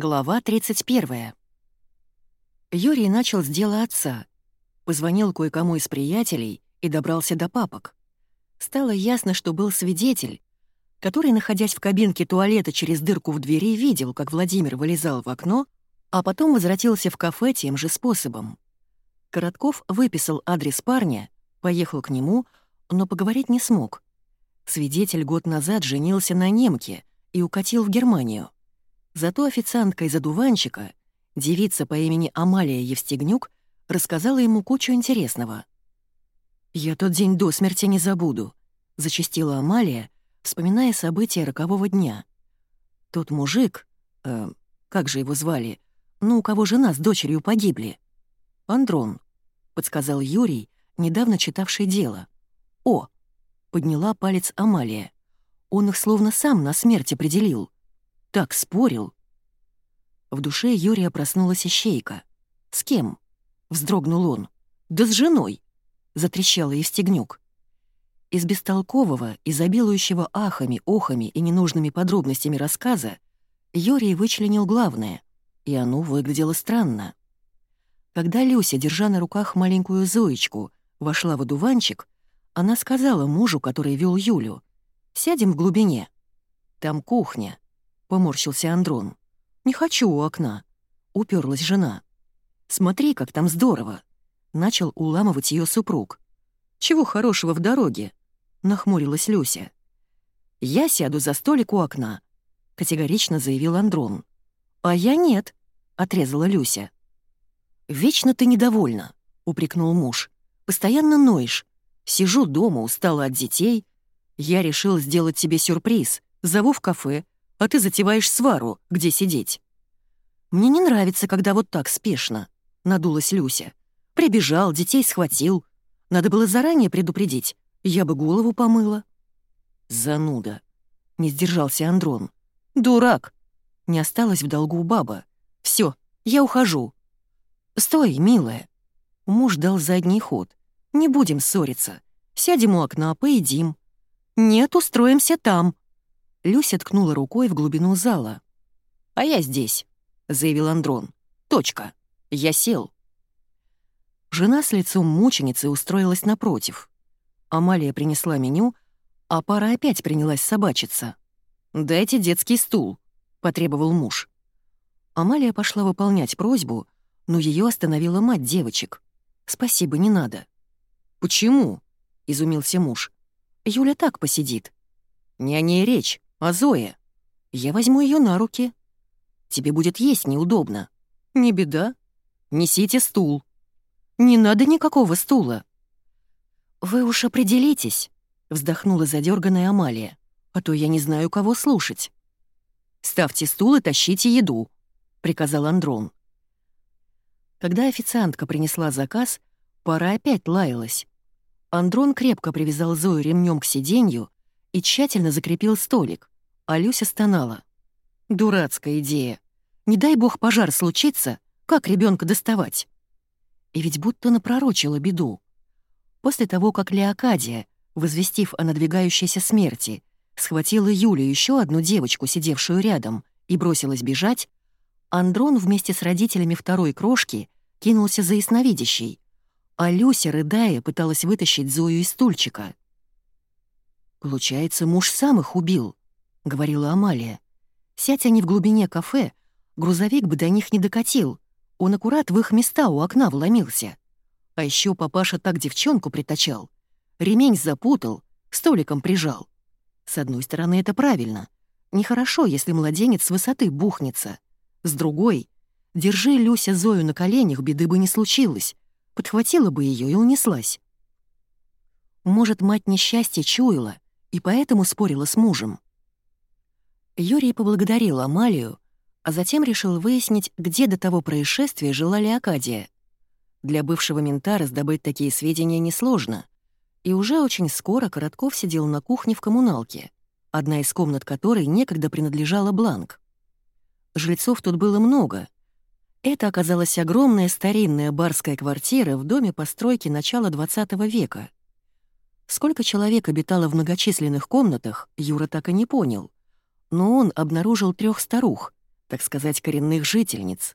Глава 31. Юрий начал с дела отца. Позвонил кое-кому из приятелей и добрался до папок. Стало ясно, что был свидетель, который, находясь в кабинке туалета через дырку в двери, видел, как Владимир вылезал в окно, а потом возвратился в кафе тем же способом. Коротков выписал адрес парня, поехал к нему, но поговорить не смог. Свидетель год назад женился на немке и укатил в Германию. Зато официантка из одуванчика, девица по имени Амалия Евстигнюк, рассказала ему кучу интересного. «Я тот день до смерти не забуду», — зачастила Амалия, вспоминая события рокового дня. Тот мужик, э, как же его звали, ну, у кого жена с дочерью погибли? Андрон, подсказал Юрий, недавно читавший дело. О, подняла палец Амалия. Он их словно сам на смерть определил. Так спорил. В душе Юрия проснулась ищейка. «С кем?» — вздрогнул он. «Да с женой!» — затрещала Евстигнюк. Из бестолкового, изобилующего ахами, охами и ненужными подробностями рассказа Юрий вычленил главное, и оно выглядело странно. Когда Люся, держа на руках маленькую Зоечку, вошла в одуванчик, она сказала мужу, который вел Юлю, «Сядем в глубине. Там кухня, — поморщился Андрон. «Не хочу у окна», — уперлась жена. «Смотри, как там здорово», — начал уламывать ее супруг. «Чего хорошего в дороге?» — нахмурилась Люся. «Я сяду за столик у окна», — категорично заявил Андрон. «А я нет», — отрезала Люся. «Вечно ты недовольна», — упрекнул муж. «Постоянно ноешь. Сижу дома, устала от детей. Я решил сделать тебе сюрприз. Зову в кафе, а ты затеваешь свару, где сидеть». «Мне не нравится, когда вот так спешно», — надулась Люся. «Прибежал, детей схватил. Надо было заранее предупредить. Я бы голову помыла». «Зануда», — не сдержался Андрон. «Дурак!» — не осталось в долгу баба. Все, я ухожу». «Стой, милая». Муж дал задний ход. «Не будем ссориться. Сядем у окна, поедим». «Нет, устроимся там», Люся ткнула рукой в глубину зала. «А я здесь», — заявил Андрон. «Точка. Я сел». Жена с лицом мученицы устроилась напротив. Амалия принесла меню, а пара опять принялась собачиться. «Дайте детский стул», — потребовал муж. Амалия пошла выполнять просьбу, но ее остановила мать девочек. «Спасибо, не надо». «Почему?» — изумился муж. «Юля так посидит». «Не о ней речь а Зоя? Я возьму ее на руки. Тебе будет есть неудобно. Не беда. Несите стул. Не надо никакого стула. Вы уж определитесь, вздохнула задерганная Амалия, а то я не знаю, кого слушать. Ставьте стул и тащите еду, приказал Андрон. Когда официантка принесла заказ, пара опять лаялась. Андрон крепко привязал Зою ремнем к сиденью и тщательно закрепил столик, а Люся стонала. «Дурацкая идея. Не дай бог пожар случится, как ребенка доставать?» И ведь будто напророчила беду. После того, как Леокадия, возвестив о надвигающейся смерти, схватила Юлю еще одну девочку, сидевшую рядом, и бросилась бежать, Андрон вместе с родителями второй крошки кинулся за ясновидящей, а Люся, рыдая, пыталась вытащить Зою из стульчика. «Получается, муж сам их убил», — говорила Амалия. «Сядь они в глубине кафе, грузовик бы до них не докатил. Он аккурат в их места у окна вломился. А еще папаша так девчонку притачал. Ремень запутал, столиком прижал. С одной стороны, это правильно. Нехорошо, если младенец с высоты бухнется. С другой, держи Люся Зою на коленях, беды бы не случилось. Подхватила бы ее и унеслась. Может, мать несчастье чуяла — и поэтому спорила с мужем. Юрий поблагодарил Амалию, а затем решил выяснить, где до того происшествия жила Леокадия. Для бывшего мента раздобыть такие сведения несложно, и уже очень скоро Коротков сидел на кухне в коммуналке, одна из комнат которой некогда принадлежала Бланк. Жильцов тут было много. Это оказалась огромная старинная барская квартира в доме постройки начала XX века — Сколько человек обитало в многочисленных комнатах, Юра так и не понял. Но он обнаружил трех старух, так сказать, коренных жительниц.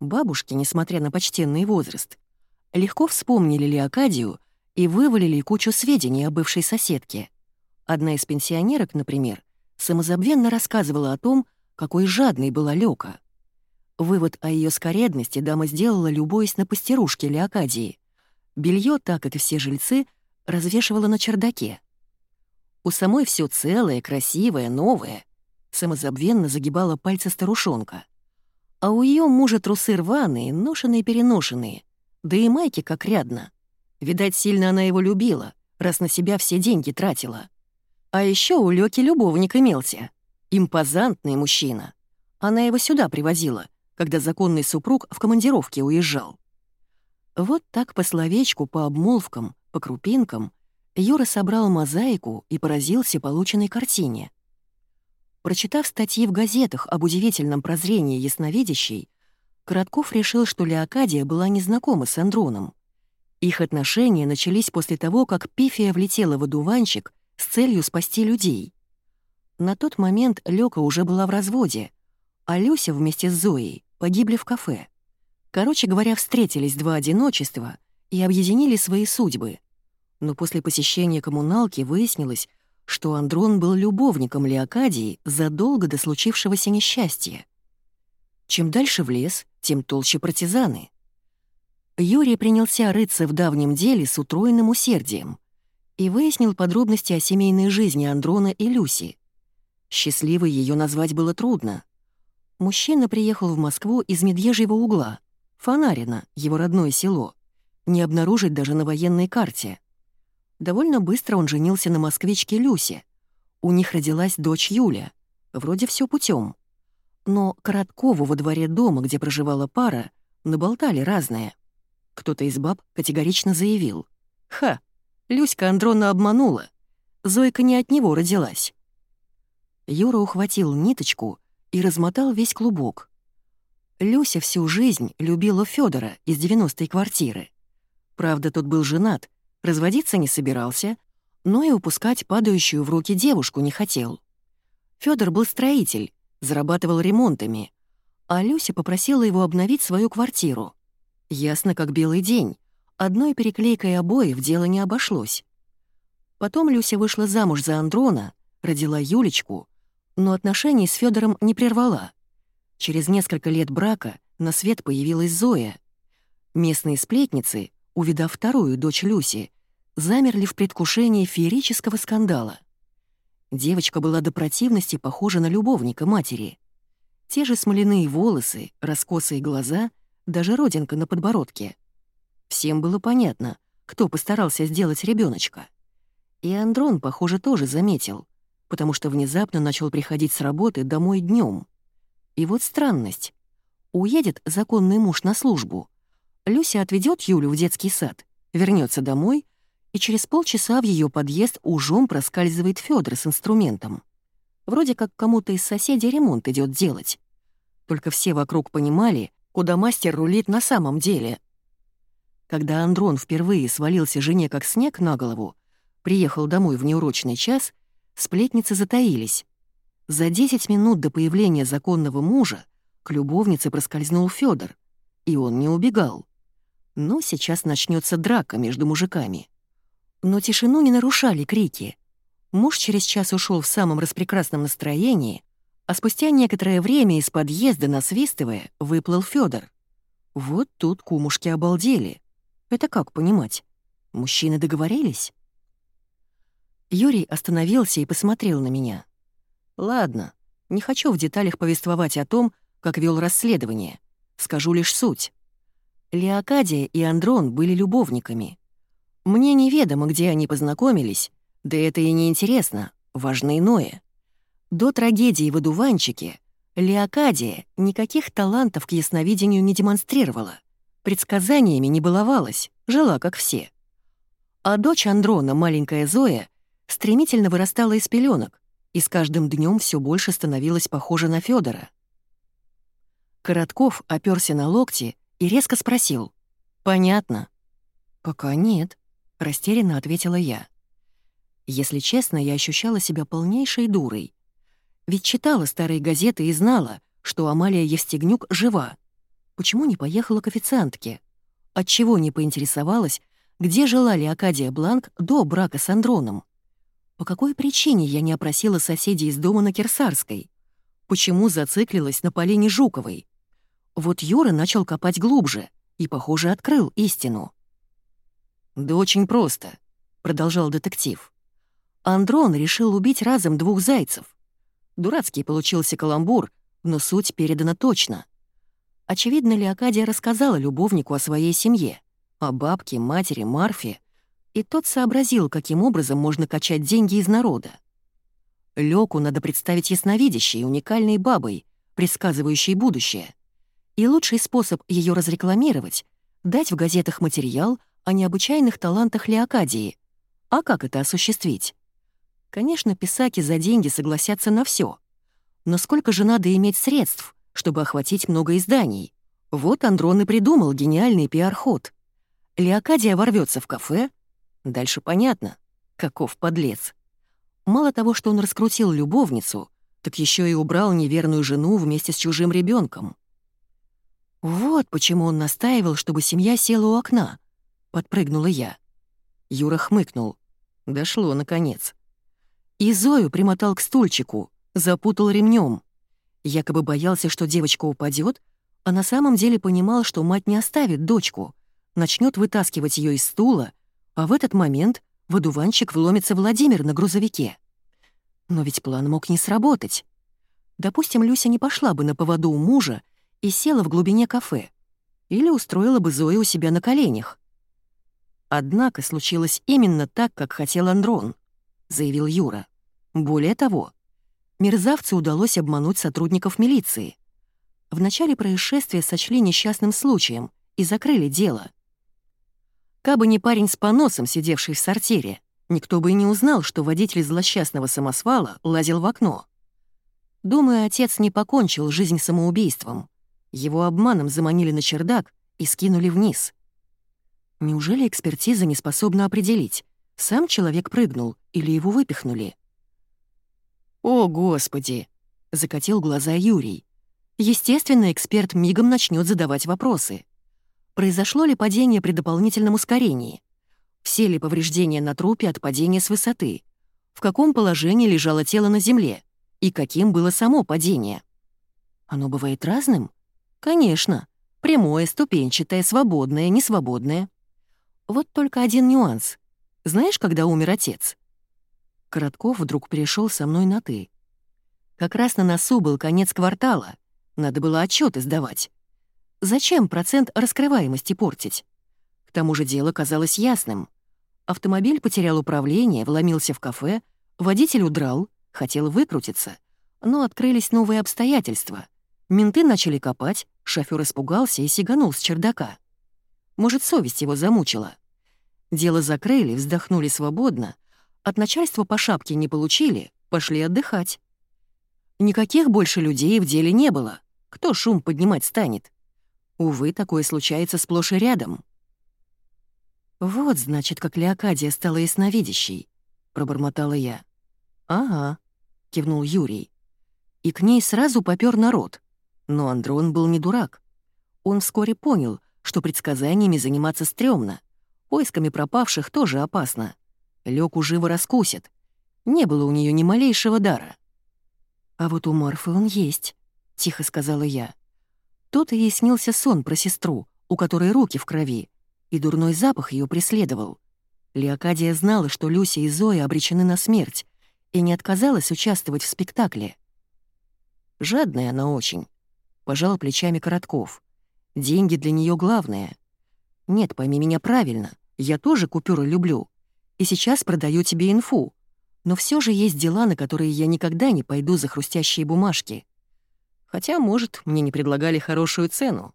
Бабушки, несмотря на почтенный возраст, легко вспомнили Леокадию и вывалили кучу сведений о бывшей соседке. Одна из пенсионерок, например, самозабвенно рассказывала о том, какой жадной была Лёка. Вывод о ее скоредности дама сделала, любуясь на пастерушке Леокадии. Белье, так как и все жильцы, развешивала на чердаке. У самой все целое, красивое, новое. Самозабвенно загибала пальцы старушонка. А у ее мужа трусы рваные, ношеные-переношенные. Да и майки как рядно. Видать, сильно она его любила, раз на себя все деньги тратила. А еще у Лёки любовник имелся. Импозантный мужчина. Она его сюда привозила, когда законный супруг в командировке уезжал. Вот так по словечку, по обмолвкам, по крупинкам Юра собрал мозаику и поразился полученной картине. Прочитав статьи в газетах об удивительном прозрении ясновидящей, Коротков решил, что Леокадия была незнакома с Андроном. Их отношения начались после того, как Пифия влетела в одуванчик с целью спасти людей. На тот момент Лёка уже была в разводе, а Люся вместе с Зоей погибли в кафе. Короче говоря, встретились два одиночества и объединили свои судьбы. Но после посещения коммуналки выяснилось, что Андрон был любовником Леокадии задолго до случившегося несчастья. Чем дальше в лес, тем толще партизаны. Юрий принялся рыться в давнем деле с утроенным усердием и выяснил подробности о семейной жизни Андрона и Люси. Счастливой ее назвать было трудно. Мужчина приехал в Москву из Медвежьего угла, Фонарина, его родное село, не обнаружить даже на военной карте. Довольно быстро он женился на москвичке Люсе. У них родилась дочь Юля. Вроде все путем. Но Короткову во дворе дома, где проживала пара, наболтали разное. Кто-то из баб категорично заявил. «Ха, Люська Андрона обманула. Зойка не от него родилась». Юра ухватил ниточку и размотал весь клубок. Люся всю жизнь любила Федора из 90-й квартиры. Правда, тот был женат, разводиться не собирался, но и упускать падающую в руки девушку не хотел. Федор был строитель, зарабатывал ремонтами, а Люся попросила его обновить свою квартиру. Ясно как белый день, одной переклейкой обоев дело не обошлось. Потом Люся вышла замуж за Андрона, родила Юлечку, но отношений с Федором не прервала. Через несколько лет брака на свет появилась Зоя. Местные сплетницы, увидав вторую дочь Люси, замерли в предвкушении феерического скандала. Девочка была до противности похожа на любовника матери. Те же смоляные волосы, раскосые глаза, даже родинка на подбородке. Всем было понятно, кто постарался сделать ребеночка. И Андрон, похоже, тоже заметил, потому что внезапно начал приходить с работы домой днем. И вот странность. Уедет законный муж на службу. Люся отведет Юлю в детский сад, вернется домой — и через полчаса в ее подъезд ужом проскальзывает Федор с инструментом. Вроде как кому-то из соседей ремонт идет делать. Только все вокруг понимали, куда мастер рулит на самом деле. Когда Андрон впервые свалился жене как снег на голову, приехал домой в неурочный час, сплетницы затаились. За 10 минут до появления законного мужа к любовнице проскользнул Федор, и он не убегал. Но сейчас начнется драка между мужиками. Но тишину не нарушали крики. Муж через час ушел в самом распрекрасном настроении, а спустя некоторое время из подъезда, насвистывая, выплыл Федор. Вот тут кумушки обалдели. Это как понимать? Мужчины договорились? Юрий остановился и посмотрел на меня. «Ладно, не хочу в деталях повествовать о том, как вел расследование. Скажу лишь суть. Леокадия и Андрон были любовниками. Мне неведомо, где они познакомились, да это и не интересно, важно иное. До трагедии в одуванчике Леокадия никаких талантов к ясновидению не демонстрировала, предсказаниями не баловалась, жила как все. А дочь Андрона, маленькая Зоя, стремительно вырастала из пеленок и с каждым днем все больше становилась похожа на Федора. Коротков оперся на локти и резко спросил. «Понятно?» «Пока нет», — растерянно ответила я. Если честно, я ощущала себя полнейшей дурой. Ведь читала старые газеты и знала, что Амалия Евстигнюк жива. Почему не поехала к официантке? Отчего не поинтересовалась, где жила Леокадия Бланк до брака с Андроном? По какой причине я не опросила соседей из дома на Кирсарской? Почему зациклилась на Полине Жуковой? Вот Юра начал копать глубже и, похоже, открыл истину. «Да очень просто», — продолжал детектив. Андрон решил убить разом двух зайцев. Дурацкий получился каламбур, но суть передана точно. Очевидно, Леокадия рассказала любовнику о своей семье, о бабке, матери, Марфе, и тот сообразил, каким образом можно качать деньги из народа. Лёку надо представить ясновидящей, уникальной бабой, предсказывающей будущее. И лучший способ ее разрекламировать — дать в газетах материал о необычайных талантах Леокадии. А как это осуществить? Конечно, писаки за деньги согласятся на все. Но сколько же надо иметь средств, чтобы охватить много изданий? Вот Андрон и придумал гениальный пиар-ход. Леокадия ворвется в кафе, Дальше понятно, каков подлец. Мало того, что он раскрутил любовницу, так еще и убрал неверную жену вместе с чужим ребенком. Вот почему он настаивал, чтобы семья села у окна. Подпрыгнула я. Юра хмыкнул. Дошло, наконец. И Зою примотал к стульчику, запутал ремнем. Якобы боялся, что девочка упадет, а на самом деле понимал, что мать не оставит дочку, начнет вытаскивать ее из стула а в этот момент в одуванчик вломится Владимир на грузовике. Но ведь план мог не сработать. Допустим, Люся не пошла бы на поводу у мужа и села в глубине кафе. Или устроила бы Зою у себя на коленях. Однако случилось именно так, как хотел Андрон, заявил Юра. Более того, мерзавцу удалось обмануть сотрудников милиции. В начале происшествия сочли несчастным случаем и закрыли дело. Кабы не парень с поносом, сидевший в сортире, никто бы и не узнал, что водитель злосчастного самосвала лазил в окно. Думаю, отец не покончил жизнь самоубийством. Его обманом заманили на чердак и скинули вниз. Неужели экспертиза не способна определить, сам человек прыгнул или его выпихнули? «О, Господи!» — закатил глаза Юрий. Естественно, эксперт мигом начнет задавать вопросы. Произошло ли падение при дополнительном ускорении? Все ли повреждения на трупе от падения с высоты? В каком положении лежало тело на земле? И каким было само падение? Оно бывает разным? Конечно. Прямое, ступенчатое, свободное, несвободное. Вот только один нюанс. Знаешь, когда умер отец? Коротков вдруг перешел со мной на «ты». Как раз на носу был конец квартала. Надо было отчеты сдавать. Зачем процент раскрываемости портить? К тому же дело казалось ясным. Автомобиль потерял управление, вломился в кафе, водитель удрал, хотел выкрутиться. Но открылись новые обстоятельства. Менты начали копать, шофёр испугался и сиганул с чердака. Может, совесть его замучила. Дело закрыли, вздохнули свободно. От начальства по шапке не получили, пошли отдыхать. Никаких больше людей в деле не было. Кто шум поднимать станет? Увы, такое случается сплошь и рядом. «Вот, значит, как Леокадия стала ясновидящей», — пробормотала я. «Ага», — кивнул Юрий. И к ней сразу попёр народ. Но Андрон был не дурак. Он вскоре понял, что предсказаниями заниматься стрёмно. Поисками пропавших тоже опасно. Лёку живо раскусит. Не было у неё ни малейшего дара. «А вот у Марфы он есть», — тихо сказала я. То-то ей снился сон про сестру, у которой руки в крови, и дурной запах ее преследовал. Леокадия знала, что Люся и Зоя обречены на смерть, и не отказалась участвовать в спектакле. Жадная она очень. Пожал плечами Коротков. Деньги для нее главное. Нет, пойми меня правильно, я тоже купюры люблю. И сейчас продаю тебе инфу. Но все же есть дела, на которые я никогда не пойду за хрустящие бумажки. Хотя, может, мне не предлагали хорошую цену.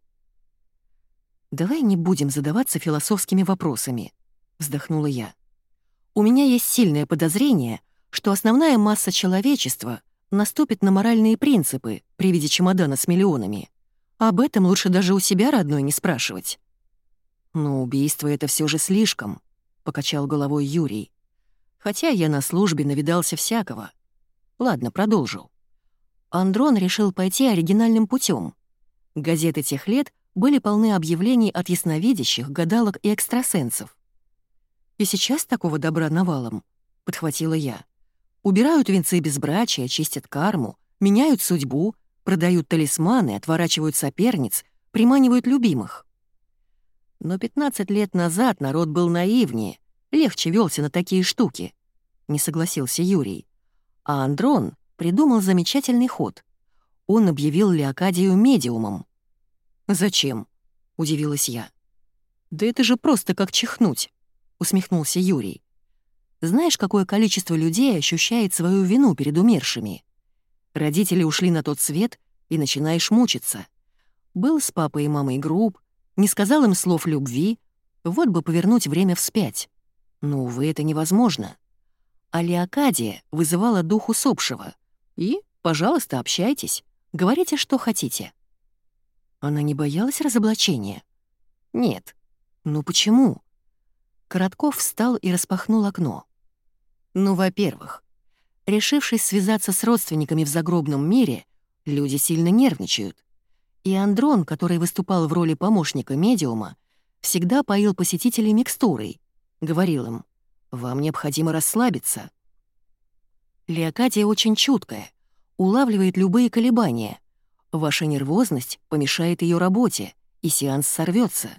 «Давай не будем задаваться философскими вопросами», — вздохнула я. «У меня есть сильное подозрение, что основная масса человечества наступит на моральные принципы при виде чемодана с миллионами. Об этом лучше даже у себя родной не спрашивать». «Но убийство — это все же слишком», — покачал головой Юрий. «Хотя я на службе навидался всякого. Ладно, продолжу. Андрон решил пойти оригинальным путем. Газеты тех лет были полны объявлений от ясновидящих, гадалок и экстрасенсов. «И сейчас такого добра навалом», — подхватила я. «Убирают венцы безбрачия, чистят карму, меняют судьбу, продают талисманы, отворачивают соперниц, приманивают любимых». Но 15 лет назад народ был наивнее, легче велся на такие штуки, — не согласился Юрий. А Андрон придумал замечательный ход. Он объявил Леокадию медиумом. «Зачем?» — удивилась я. «Да это же просто как чихнуть», — усмехнулся Юрий. «Знаешь, какое количество людей ощущает свою вину перед умершими? Родители ушли на тот свет, и начинаешь мучиться. Был с папой и мамой груб, не сказал им слов любви, вот бы повернуть время вспять. Но, увы, это невозможно. А Леокадия вызывала дух усопшего. И, пожалуйста, общайтесь, говорите, что хотите. Она не боялась разоблачения? Нет. Ну почему? Коротков встал и распахнул окно. Ну, во-первых, решившись связаться с родственниками в загробном мире, люди сильно нервничают. И Андрон, который выступал в роли помощника медиума, всегда поил посетителей микстурой, говорил им, «Вам необходимо расслабиться». Леокатия очень чуткая, улавливает любые колебания. Ваша нервозность помешает ее работе, и сеанс сорвется.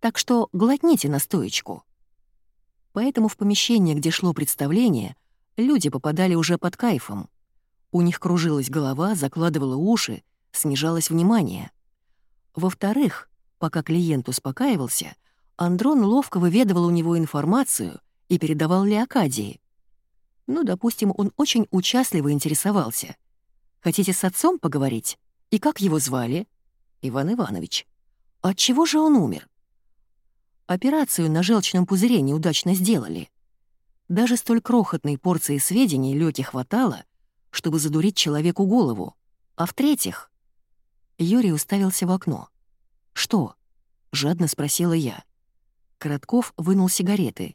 Так что глотните настоечку. Поэтому в помещение, где шло представление, люди попадали уже под кайфом. У них кружилась голова, закладывала уши, снижалось внимание. Во-вторых, пока клиент успокаивался, Андрон ловко выведывал у него информацию и передавал Леокадии. Ну, допустим, он очень участливо интересовался. «Хотите с отцом поговорить? И как его звали?» «Иван Иванович». «От чего же он умер?» Операцию на желчном пузыре неудачно сделали. Даже столь крохотной порции сведений Лёке хватало, чтобы задурить человеку голову. А в-третьих... Юрий уставился в окно. «Что?» — жадно спросила я. Коротков вынул сигареты.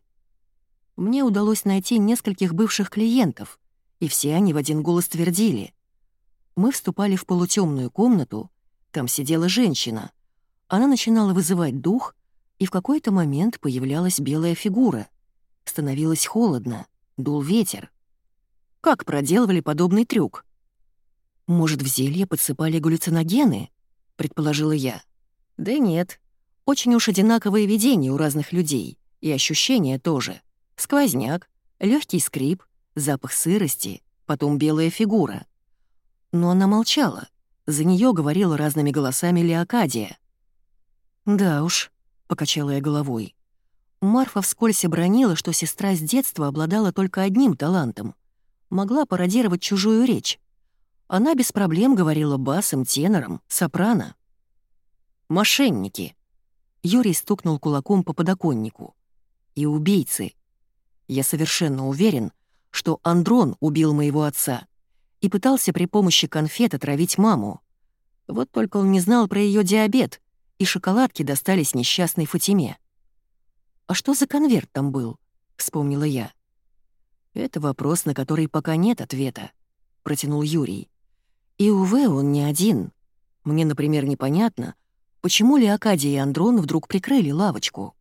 Мне удалось найти нескольких бывших клиентов, и все они в один голос твердили. Мы вступали в полутемную комнату, там сидела женщина. Она начинала вызывать дух, и в какой-то момент появлялась белая фигура. Становилось холодно, дул ветер. Как проделывали подобный трюк? Может, в зелье подсыпали галлюциногены? Предположила я. Да нет, очень уж одинаковые видения у разных людей, и ощущения тоже. Сквозняк, легкий скрип, запах сырости, потом белая фигура. Но она молчала. За нее говорила разными голосами Леокадия. «Да уж», — покачала я головой. Марфа вскользь обронила, что сестра с детства обладала только одним талантом. Могла пародировать чужую речь. Она без проблем говорила басом, тенором, сопрано. «Мошенники», Юрий стукнул кулаком по подоконнику. «И убийцы. Я совершенно уверен, что Андрон убил моего отца и пытался при помощи конфет отравить маму. Вот только он не знал про ее диабет, и шоколадки достались несчастной Фатиме. «А что за конверт там был?» — вспомнила я. «Это вопрос, на который пока нет ответа», — протянул Юрий. «И, увы, он не один. Мне, например, непонятно, Почему Леокадия и Андрон вдруг прикрыли лавочку?